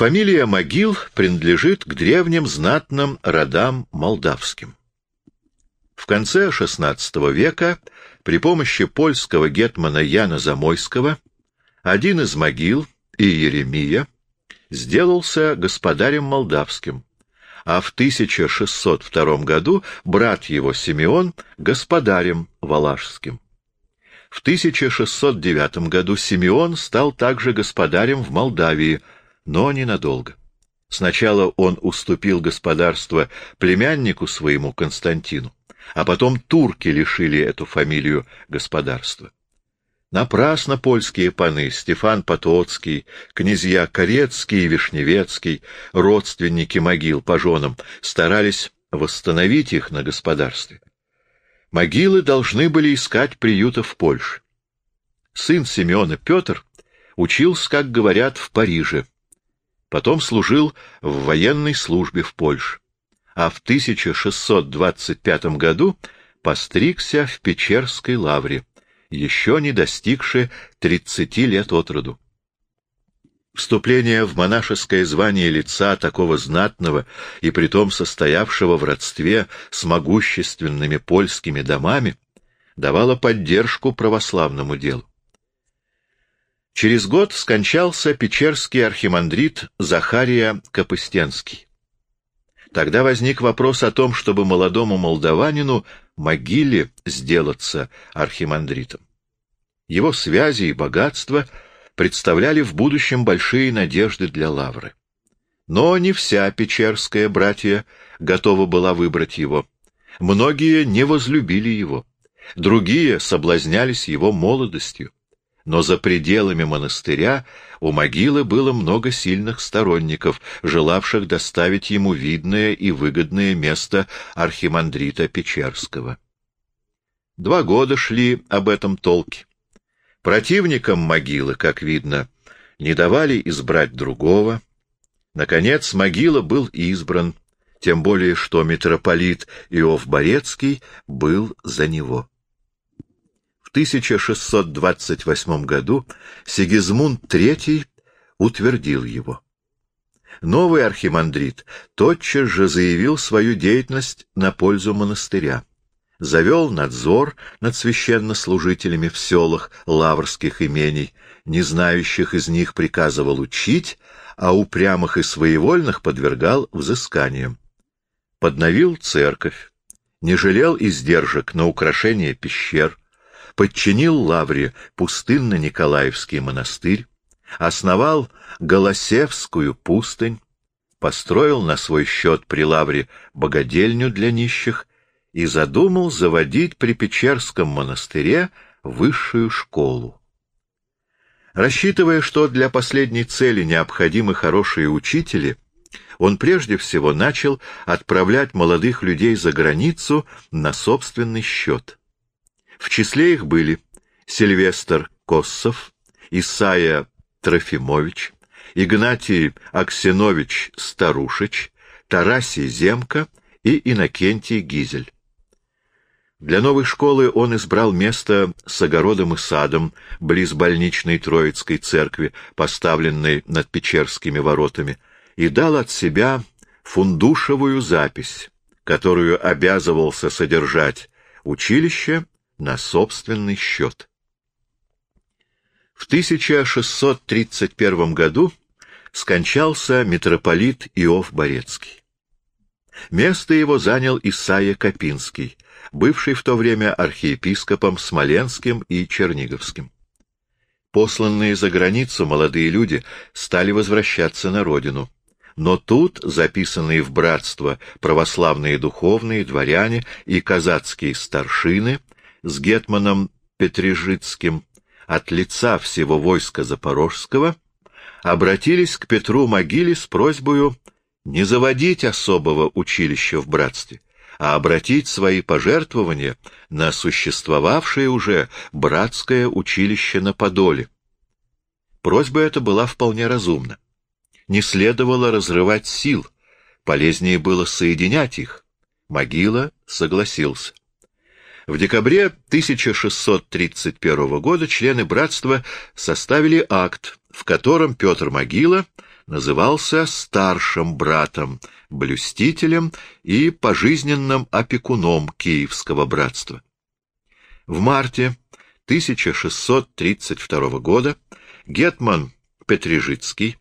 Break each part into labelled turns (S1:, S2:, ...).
S1: Фамилия Могил принадлежит к древним знатным родам молдавским. В конце XVI века при помощи польского гетмана Яна Замойского один из могил, Иеремия, сделался господарем молдавским, а в 1602 году брат его Симеон — господарем валашским. В 1609 году Симеон стал также господарем в Молдавии, но ненадолго. Сначала он уступил господарство племяннику своему Константину, а потом турки лишили эту фамилию господарства. Напрасно польские паны Стефан Потоцкий, князья Корецкий и Вишневецкий, родственники могил по женам, старались восстановить их на господарстве. Могилы должны были искать приюта в Польше. Сын Симеона Петр учился, как говорят, в Париже. Потом служил в военной службе в Польше. А в 1625 году постригся в Печерской лавре еще не достигши тридцати лет от роду. Вступление в монашеское звание лица такого знатного и притом состоявшего в родстве с могущественными польскими домами давало поддержку православному делу. Через год скончался печерский архимандрит Захария Капыстенский. Тогда возник вопрос о том, чтобы молодому молдаванину могиле сделаться архимандритом. Его связи и богатства представляли в будущем большие надежды для Лавры. Но не вся печерская братья готова была выбрать его. Многие не возлюбили его, другие соблазнялись его молодостью. Но за пределами монастыря у могилы было много сильных сторонников, желавших доставить ему видное и выгодное место архимандрита Печерского. Два года шли об этом толки. Противникам могилы, как видно, не давали избрать другого. Наконец, могила был избран, тем более что митрополит Иов Борецкий был за него. В 1628 году Сигизмунд III утвердил его. Новый архимандрит тотчас же заявил свою деятельность на пользу монастыря. Завел надзор над священнослужителями в селах лаврских имений, не знающих из них приказывал учить, а упрямых и своевольных подвергал взысканиям. Подновил церковь, не жалел издержек на украшение пещер, подчинил Лавре пустынно-Николаевский монастырь, основал Голосевскую пустынь, построил на свой счет при Лавре богадельню для нищих и задумал заводить при Печерском монастыре высшую школу. Рассчитывая, что для последней цели необходимы хорошие учители, он прежде всего начал отправлять молодых людей за границу на собственный счет. В числе их были Сильвестр Коссов, Исайя Трофимович, Игнатий Аксенович Старушич, Тарасий Земка и Иннокентий Гизель. Для новой школы он избрал место с огородом и садом близ больничной Троицкой церкви, поставленной над Печерскими воротами, и дал от себя фундушевую запись, которую обязывался содержать училище на собственный счет. В 1631 году скончался митрополит Иов Борецкий. Место его занял Исаия Копинский, бывший в то время архиепископом Смоленским и Черниговским. Посланные за границу молодые люди стали возвращаться на родину. Но тут записанные в братство православные духовные, дворяне и казацкие старшины с гетманом Петрижицким от лица всего войска Запорожского обратились к Петру Могиле с просьбой не заводить особого училища в братстве, а обратить свои пожертвования на существовавшее уже братское училище на Подоле. Просьба эта была вполне разумна. Не следовало разрывать сил, полезнее было соединять их. Могила согласился. В декабре 1631 года члены братства составили акт, в котором Петр Могила назывался старшим братом, блюстителем и пожизненным опекуном Киевского братства. В марте 1632 года Гетман Петрижицкий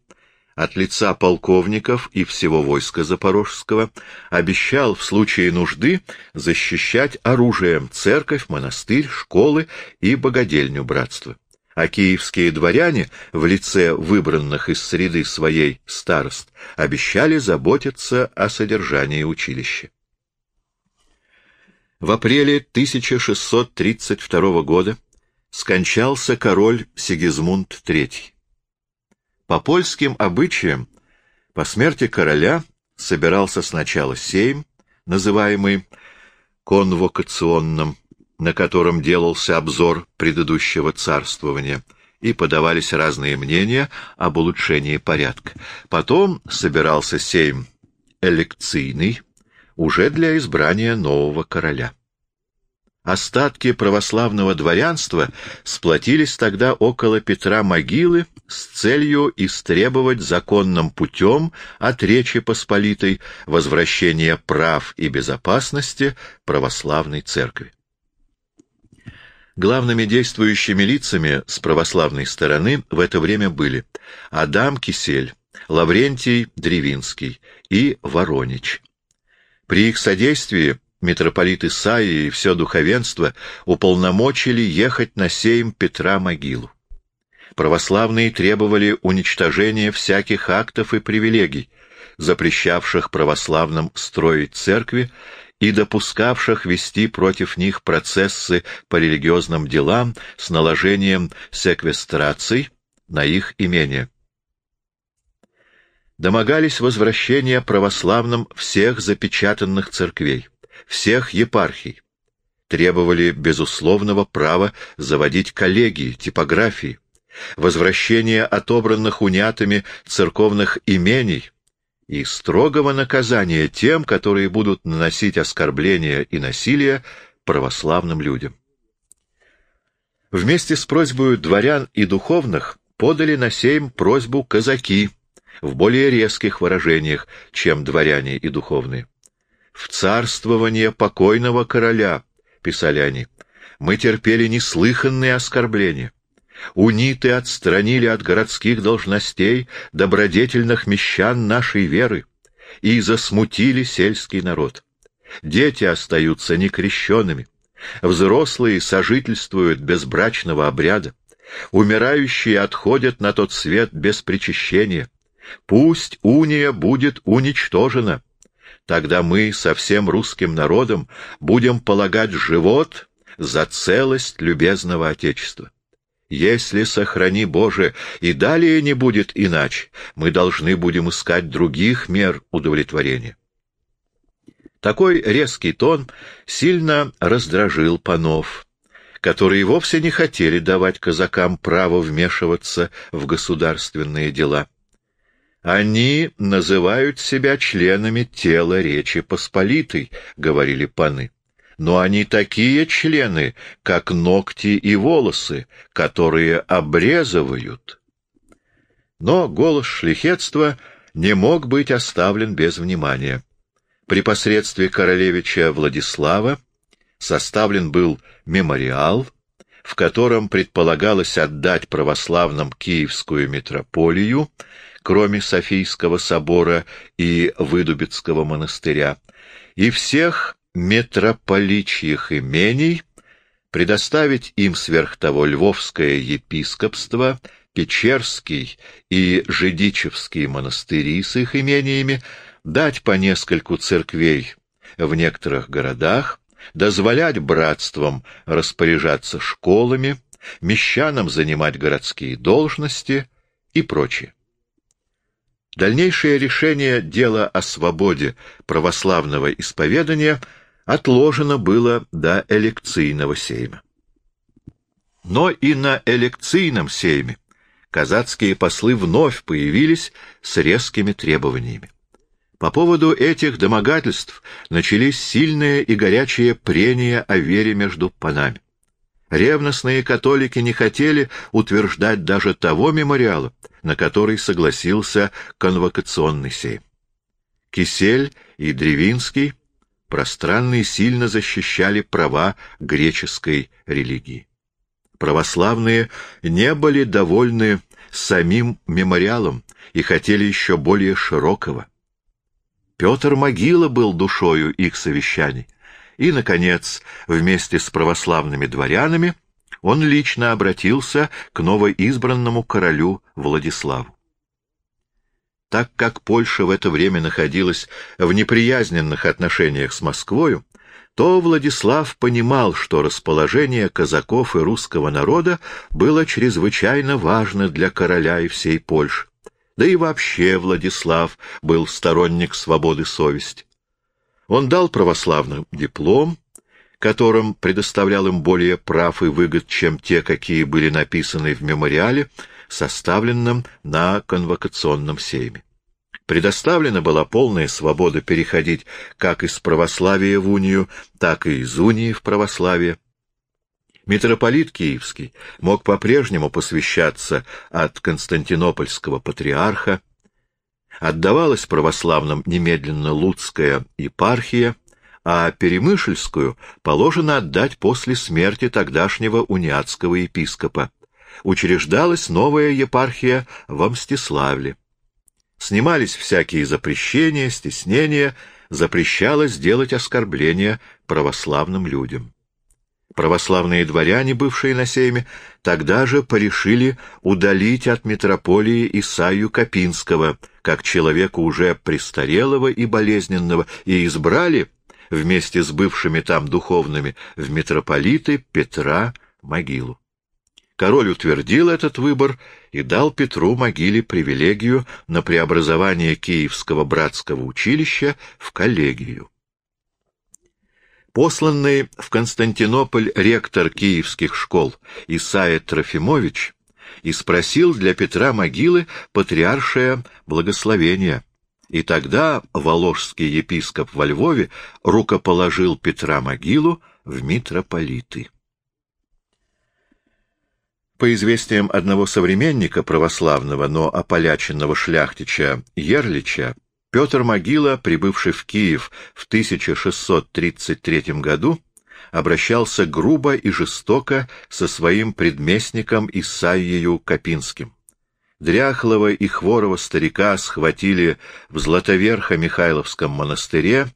S1: от лица полковников и всего войска Запорожского обещал в случае нужды защищать оружием церковь, монастырь, школы и богадельню братства. А киевские дворяне в лице выбранных из среды своей старост обещали заботиться о содержании училища. В апреле 1632 года скончался король Сигизмунд III. По польским обычаям, по смерти короля собирался сначала сейм, называемый конвокационным, на котором делался обзор предыдущего царствования, и подавались разные мнения об улучшении порядка. Потом собирался сейм элекцийный, уже для избрания нового короля. Остатки православного дворянства сплотились тогда около Петра могилы с целью истребовать законным путем от Речи Посполитой возвращение прав и безопасности православной церкви. Главными действующими лицами с православной стороны в это время были Адам Кисель, Лаврентий Древинский и Воронич. При их содействии митрополит Исаия и все духовенство уполномочили ехать на сейм Петра могилу. Православные требовали уничтожения всяких актов и привилегий, запрещавших православным строить церкви и допускавших вести против них процессы по религиозным делам с наложением секвестраций на их имение. Домогались возвращения православным всех запечатанных церквей всех епархий, требовали безусловного права заводить коллегии, типографии, возвращения отобранных унятыми церковных имений и строгого наказания тем, которые будут наносить оскорбления и насилие православным людям. Вместе с просьбой дворян и духовных подали на сейм просьбу казаки в более резких выражениях, чем дворяне и духовные. В царствование покойного короля, — писали они, — мы терпели неслыханные оскорбления. Униты отстранили от городских должностей добродетельных мещан нашей веры и засмутили сельский народ. Дети остаются некрещенными, взрослые сожительствуют без брачного обряда, умирающие отходят на тот свет без причащения. Пусть уния будет уничтожена, Тогда мы со всем русским народом будем полагать живот за целость любезного Отечества. Если, сохрани Боже, и далее не будет иначе, мы должны будем искать других мер удовлетворения. Такой резкий тон сильно раздражил панов, которые вовсе не хотели давать казакам право вмешиваться в государственные дела. Они называют себя членами тела Речи Посполитой, — говорили паны. Но они такие члены, как ногти и волосы, которые обрезывают. Но голос шлихетства не мог быть оставлен без внимания. При посредстве королевича Владислава составлен был мемориал, в котором предполагалось отдать православным Киевскую митрополию кроме Софийского собора и Выдубицкого монастыря, и всех митрополичьих имений, предоставить им сверх того Львовское епископство, Печерский и Жидичевский монастыри с их имениями, дать по нескольку церквей в некоторых городах, дозволять братствам распоряжаться школами, мещанам занимать городские должности и прочее. Дальнейшее решение дела о свободе православного исповедания отложено было до элекцийного сейма. Но и на элекцийном сейме казацкие послы вновь появились с резкими требованиями. По поводу этих домогательств начались сильные и горячие прения о вере между панами. Ревностные католики не хотели утверждать даже того мемориала, на который согласился конвокационный сейм. Кисель и Древинский пространно и сильно защищали права греческой религии. Православные не были довольны самим мемориалом и хотели еще более широкого. Петр Могила был душою их совещаний, и, наконец, вместе с православными дворянами он лично обратился к новоизбранному королю Владиславу. Так как Польша в это время находилась в неприязненных отношениях с Москвою, то Владислав понимал, что расположение казаков и русского народа было чрезвычайно важно для короля и всей Польши. Да и вообще Владислав был сторонник свободы совести. Он дал православным диплом, которым предоставлял им более прав и выгод, чем те, какие были написаны в мемориале, составленном на конвокационном сейме. Предоставлена была полная свобода переходить как из православия в унию, так и из унии в православие. Митрополит Киевский мог по-прежнему посвящаться от константинопольского патриарха, отдавалась православным немедленно Луцкая епархия, а Перемышльскую положено отдать после смерти тогдашнего униатского епископа. Учреждалась новая епархия в Мстиславле. Снимались всякие запрещения, стеснения, запрещалось делать оскорбления православным людям. Православные дворяне, бывшие на сейме, тогда же порешили удалить от митрополии Исаию Копинского, как человека уже престарелого и болезненного, и избрали, вместе с бывшими там духовными, в митрополиты Петра Могилу. Король утвердил этот выбор и дал Петру Могиле привилегию на преобразование Киевского братского училища в коллегию. Посланный в Константинополь ректор киевских школ Исаия Трофимович и спросил для Петра Могилы патриаршее благословение, и тогда воложский епископ во Львове рукоположил Петра Могилу в митрополиты. По известиям одного современника православного, но ополяченного шляхтича Ерлича, Петр Могила, прибывший в Киев в 1633 году, обращался грубо и жестоко со своим предместником Исаиею Копинским. Дряхлого и хворого старика схватили в Златоверхо-Михайловском монастыре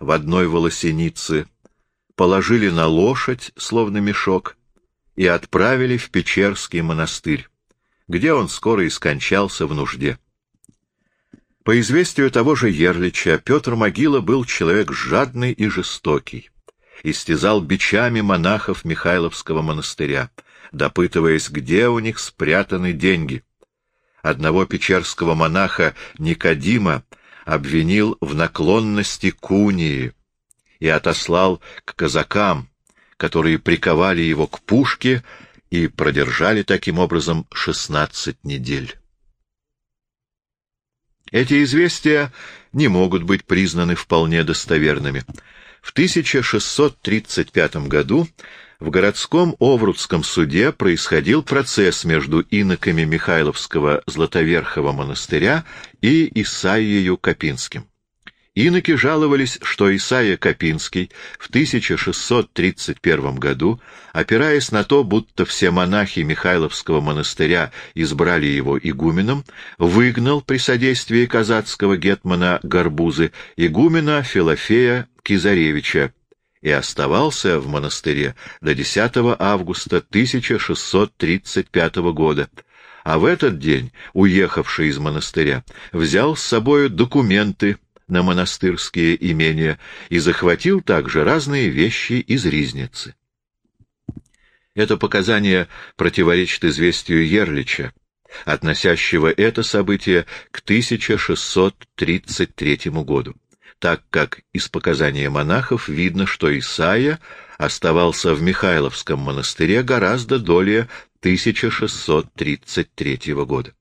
S1: в одной волосенице, положили на лошадь, словно мешок, и отправили в Печерский монастырь, где он скоро и скончался в нужде. По известию того же Ерлича, Петр Могила был человек жадный и жестокий, истязал бичами монахов Михайловского монастыря, допытываясь, где у них спрятаны деньги. Одного печерского монаха Никодима обвинил в наклонности кунии и отослал к казакам, которые приковали его к пушке и продержали таким образом шестнадцать недель. Эти известия не могут быть признаны вполне достоверными. В 1635 году в городском Оврудском суде происходил процесс между иноками Михайловского Златоверхого монастыря и Исаией Копинским. Иноки жаловались, что Исаия Копинский в 1631 году, опираясь на то, будто все монахи Михайловского монастыря избрали его игуменом, выгнал при содействии казацкого гетмана Горбузы игумена Филофея Кизаревича и оставался в монастыре до 10 августа 1635 года, а в этот день, уехавший из монастыря, взял с собою документы, на монастырские имения и захватил также разные вещи из Ризницы. Это показание противоречит известию Ерлича, относящего это событие к 1633 году, так как из показания монахов видно, что Исаия оставался в Михайловском монастыре гораздо долее 1633 года.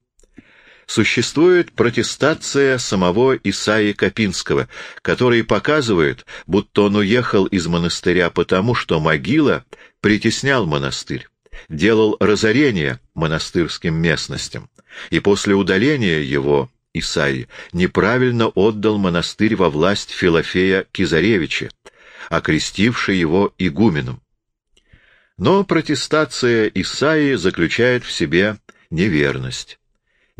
S1: Существует протестация самого Исаии Копинского, который показывает, будто он уехал из монастыря потому, что могила притеснял монастырь, делал разорение монастырским местностям, и после удаления его Исаи неправильно отдал монастырь во власть Филофея Кизаревича, окрестивший его игуменом. Но протестация Исаии заключает в себе неверность.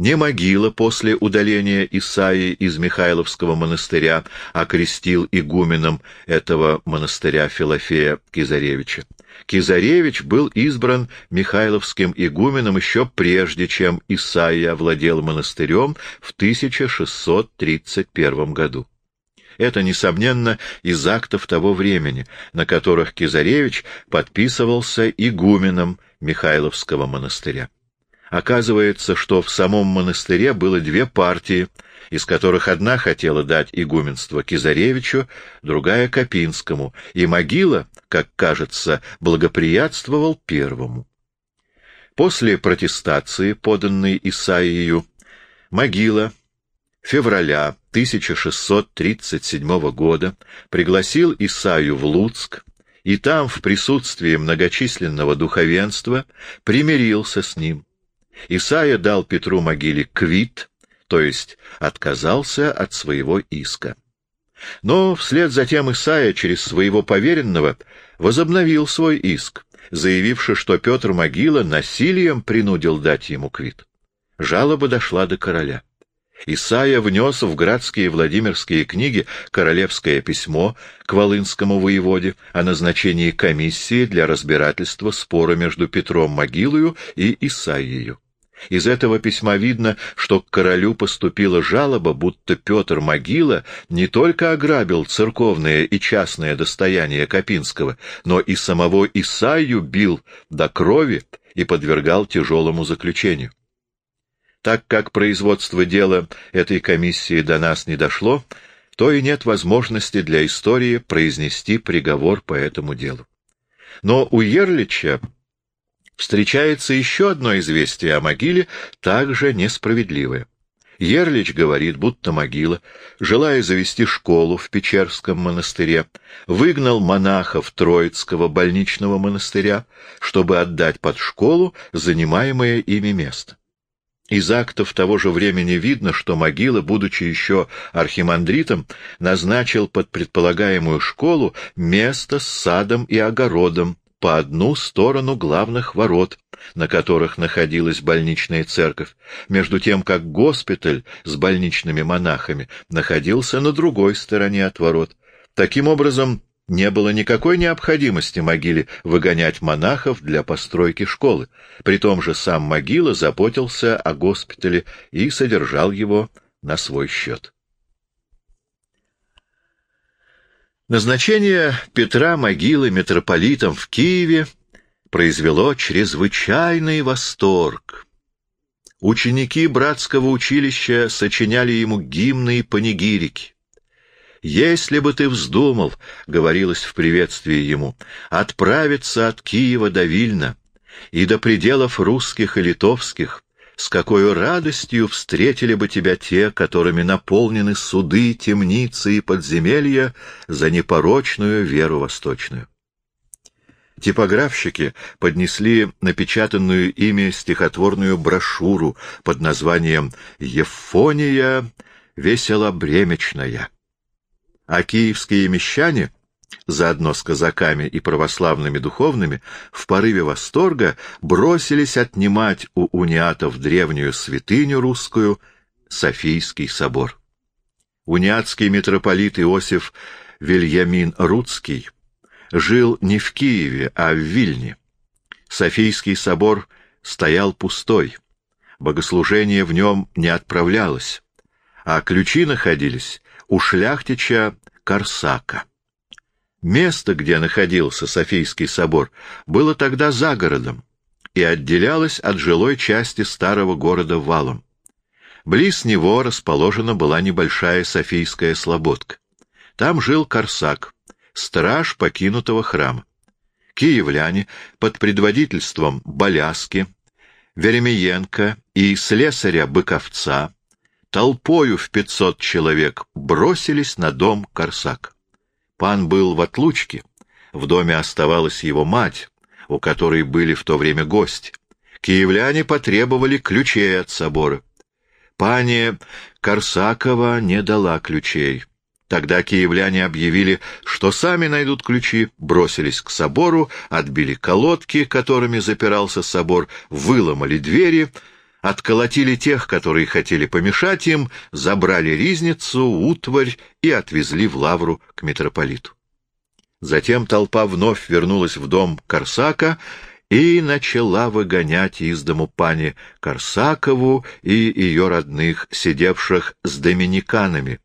S1: Не могила после удаления Исаии из Михайловского монастыря окрестил игуменом этого монастыря Филофея Кизаревича. Кизаревич был избран Михайловским игуменом еще прежде, чем Исаия овладел монастырем в 1631 году. Это, несомненно, из актов того времени, на которых Кизаревич подписывался игуменом Михайловского монастыря. Оказывается, что в самом монастыре было две партии, из которых одна хотела дать игуменство Кизаревичу, другая — Копинскому, и могила, как кажется, благоприятствовал первому. После протестации, поданной Исаию, могила февраля 1637 года пригласил Исаию в Луцк, и там, в присутствии многочисленного духовенства, примирился с ним. Исаия дал Петру могиле квит, то есть отказался от своего иска. Но вслед за тем Исаия через своего поверенного возобновил свой иск, заявивши, что Петр Могила насилием принудил дать ему квит. Жалоба дошла до короля. Исаия внес в градские Владимирские книги королевское письмо к Волынскому воеводе о назначении комиссии для разбирательства спора между Петром Могилою и Исаией. Из этого письма видно, что к королю поступила жалоба, будто Петр Могила не только ограбил церковное и частное достояние Копинского, но и самого Исаию бил до крови и подвергал тяжелому заключению. Так как производство дела этой комиссии до нас не дошло, то и нет возможности для истории произнести приговор по этому делу. Но у Ерлича встречается еще одно известие о могиле, также несправедливое. Ерлич говорит, будто могила, желая завести школу в Печерском монастыре, выгнал монахов Троицкого больничного монастыря, чтобы отдать под школу занимаемое ими место. Из актов того же времени видно, что могила, будучи еще архимандритом, назначил под предполагаемую школу место с садом и огородом, по одну сторону главных ворот, на которых находилась больничная церковь, между тем как госпиталь с больничными монахами находился на другой стороне от ворот. Таким образом, не было никакой необходимости могиле выгонять монахов для постройки школы. При том же сам могила заботился о госпитале и содержал его на свой счет. Назначение Петра Могилы митрополитом в Киеве произвело чрезвычайный восторг. Ученики братского училища сочиняли ему гимны и панигирики. «Если бы ты вздумал, — говорилось в приветствии ему, — отправиться от Киева до Вильна и до пределов русских и литовских, с какой радостью встретили бы тебя те, которыми наполнены суды, темницы и подземелья за непорочную веру восточную. Типографщики поднесли напечатанную ими стихотворную брошюру под названием «Ефония веселобремечная», а киевские мещане — заодно с казаками и православными духовными, в порыве восторга бросились отнимать у униатов древнюю святыню русскую — Софийский собор. Униатский митрополит Иосиф Вильямин Рудский жил не в Киеве, а в Вильне. Софийский собор стоял пустой, богослужение в нем не отправлялось, а ключи находились у шляхтича Корсака. Место, где находился Софийский собор, было тогда за городом и отделялось от жилой части старого города валом. Близ него расположена была небольшая Софийская слободка. Там жил Корсак, страж покинутого храма. Киевляне под предводительством Боляски, Веремиенко и слесаря Быковца толпою в пятьсот человек бросились на дом Корсак. Пан был в отлучке, в доме оставалась его мать, у которой были в то время гости. Киевляне потребовали ключей от собора. Пани Корсакова не дала ключей. Тогда киевляне объявили, что сами найдут ключи, бросились к собору, отбили колодки, которыми запирался собор, выломали двери, отколотили тех, которые хотели помешать им, забрали ризницу, утварь и отвезли в лавру к митрополиту. Затем толпа вновь вернулась в дом Корсака и начала выгонять из дому пани Корсакову и ее родных, сидевших с доминиканами,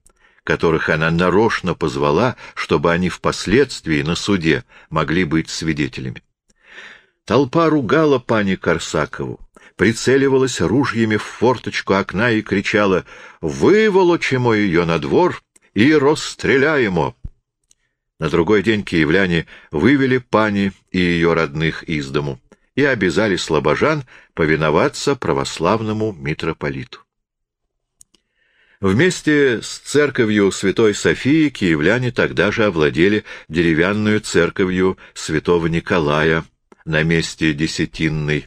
S1: которых она нарочно позвала, чтобы они впоследствии на суде могли быть свидетелями. Толпа ругала пани Корсакову, прицеливалась ружьями в форточку окна и кричала «Выволочимо ее на двор и расстреляемо!» На другой день киевляне вывели пани и ее родных из дому и обязали слабожан повиноваться православному митрополиту. Вместе с церковью Святой Софии киевляне тогда же овладели деревянную церковью святого Николая на месте Десятинной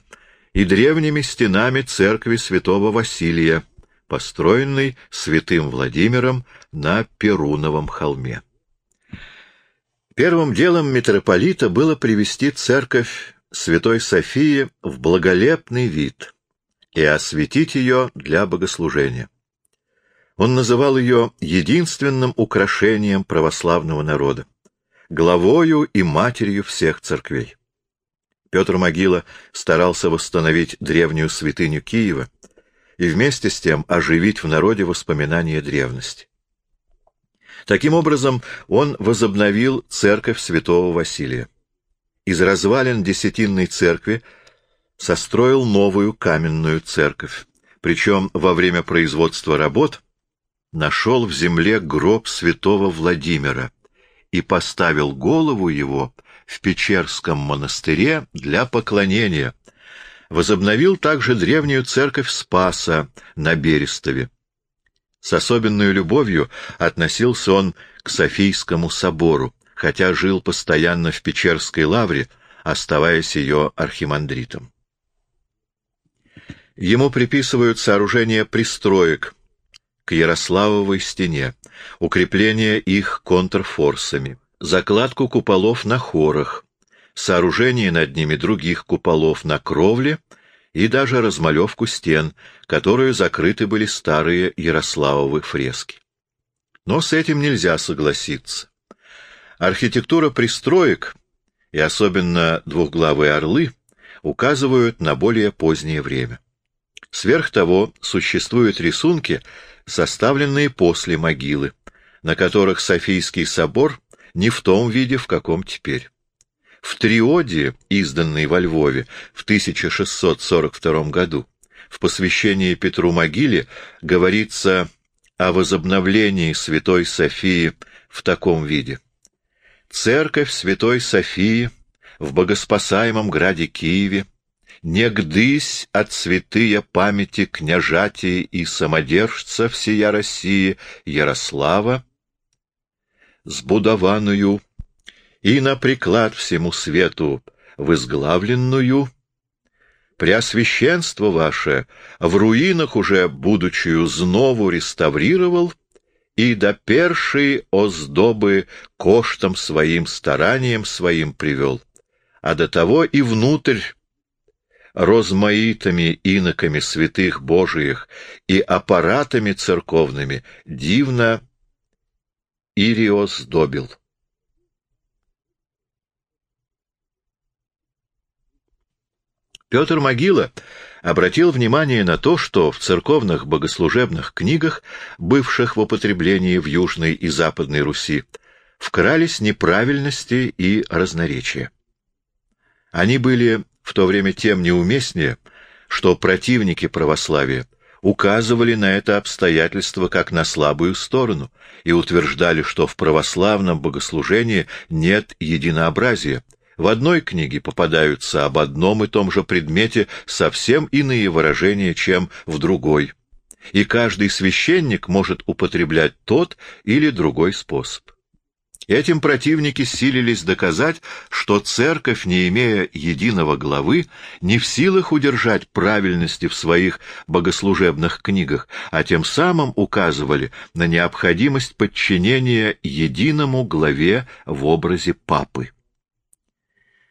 S1: и древними стенами церкви святого Василия, построенной святым Владимиром на Перуновом холме. Первым делом митрополита было привести церковь Святой Софии в благолепный вид и осветить ее для богослужения. Он называл ее единственным украшением православного народа, главою и матерью всех церквей. Петр Могила старался восстановить древнюю святыню Киева и вместе с тем оживить в народе воспоминания древности. Таким образом, он возобновил церковь святого Василия. Из развалин Десятинной церкви состроил новую каменную церковь, причем во время производства работ нашел в земле гроб святого Владимира и поставил голову его в Печерском монастыре для поклонения. Возобновил также древнюю церковь Спаса на Берестове. С особенной любовью относился он к Софийскому собору, хотя жил постоянно в Печерской лавре, оставаясь ее архимандритом. Ему приписывают сооружение пристроек к Ярославовой стене, укрепление их контрфорсами, закладку куполов на хорах, сооружение над ними других куполов на кровле и даже размалевку стен, которую закрыты были старые Ярославовы фрески. Но с этим нельзя согласиться. Архитектура пристроек, и особенно двухглавые орлы, указывают на более позднее время. Сверх того, существуют рисунки, составленные после могилы, на которых Софийский собор не в том виде, в каком теперь. В триоде, изданной во Львове в 1642 году, в посвящении Петру Могиле говорится о возобновлении Святой Софии в таком виде. Церковь Святой Софии в богоспасаемом граде Киеве, не гдысь от святые памяти княжати и самодержца всея России Ярослава, сбудованную и на приклад всему свету возглавленную, Преосвященство ваше в руинах уже будучую знову реставрировал и до першей оздобы коштом своим старанием своим привел, а до того и внутрь розмаитами иноками святых Божиих и аппаратами церковными дивно Ириос добил. Петр Могила обратил внимание на то, что в церковных богослужебных книгах, бывших в употреблении в Южной и Западной Руси, вкрались неправильности и разноречия. Они были в то время тем неуместнее, что противники православия указывали на это обстоятельство как на слабую сторону и утверждали, что в православном богослужении нет единообразия. В одной книге попадаются об одном и том же предмете совсем иные выражения, чем в другой, и каждый священник может употреблять тот или другой способ. Этим противники силились доказать, что церковь, не имея единого главы, не в силах удержать правильности в своих богослужебных книгах, а тем самым указывали на необходимость подчинения единому главе в образе папы.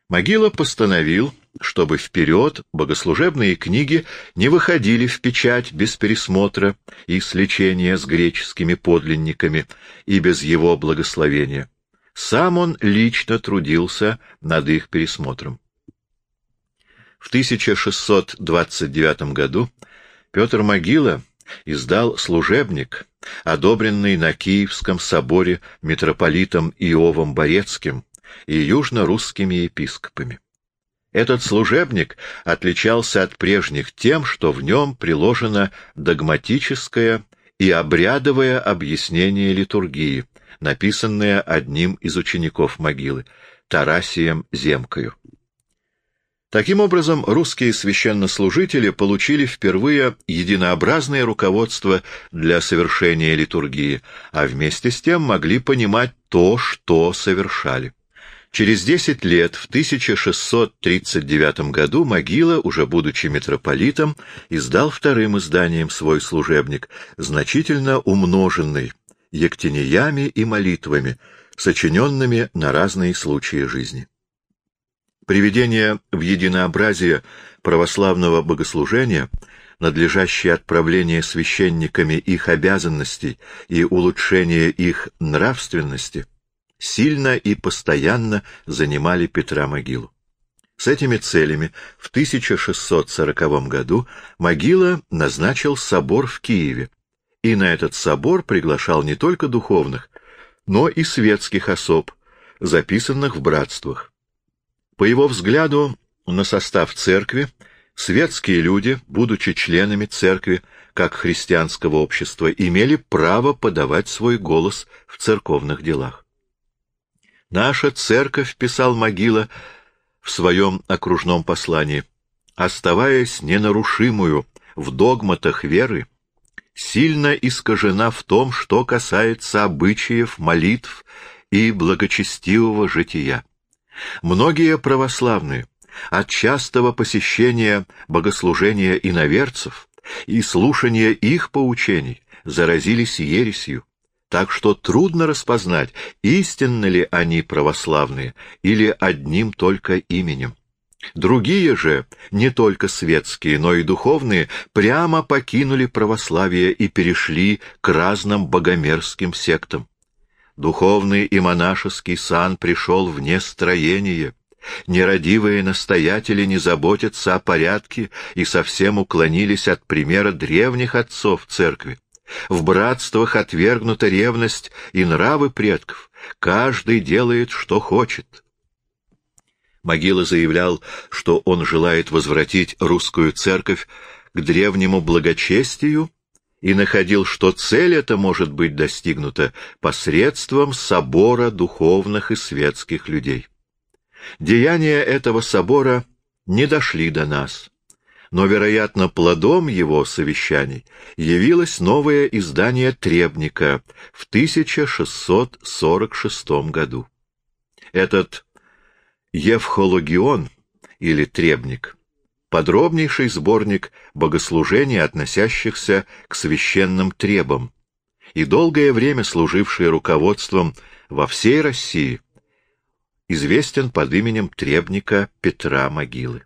S1: Могила постановил, чтобы вперед богослужебные книги не выходили в печать без пересмотра и сличения с греческими подлинниками и без его благословения. Сам он лично трудился над их пересмотром. В 1629 году Петр Могила издал служебник, одобренный на Киевском соборе митрополитом Иовом Борецким и южно-русскими епископами. Этот служебник отличался от прежних тем, что в нем приложено догматическое и обрядовое объяснение литургии, написанное одним из учеников могилы, Тарасием Земкою. Таким образом, русские священнослужители получили впервые единообразное руководство для совершения литургии, а вместе с тем могли понимать то, что совершали. Через десять лет, в 1639 году, Могила, уже будучи митрополитом, издал вторым изданием свой служебник, значительно умноженный ектениями и молитвами, сочиненными на разные случаи жизни. Приведение в единообразие православного богослужения, надлежащее отправление священниками их обязанностей и улучшение их нравственности — сильно и постоянно занимали Петра могилу. С этими целями в 1640 году могила назначил собор в Киеве, и на этот собор приглашал не только духовных, но и светских особ, записанных в братствах. По его взгляду на состав церкви, светские люди, будучи членами церкви, как христианского общества, имели право подавать свой голос в церковных делах. Наша церковь, писал Могила в своем окружном послании, оставаясь ненарушимую в догматах веры, сильно искажена в том, что касается обычаев, молитв и благочестивого жития. Многие православные от частого посещения богослужения иноверцев и слушания их поучений заразились ересью, так что трудно распознать, истинно ли они православные или одним только именем. Другие же, не только светские, но и духовные, прямо покинули православие и перешли к разным богомерзким сектам. Духовный и монашеский сан пришел вне строения. Нерадивые настоятели не заботятся о порядке и совсем уклонились от примера древних отцов церкви. В братствах отвергнута ревность и нравы предков. Каждый делает, что хочет. Могила заявлял, что он желает возвратить русскую церковь к древнему благочестию и находил, что цель эта может быть достигнута посредством собора духовных и светских людей. Деяния этого собора не дошли до нас но, вероятно, плодом его совещаний явилось новое издание «Требника» в 1646 году. Этот Евхологион или «Требник» — подробнейший сборник богослужений, относящихся к священным требам, и долгое время служивший руководством во всей России, известен под именем Требника Петра Могилы.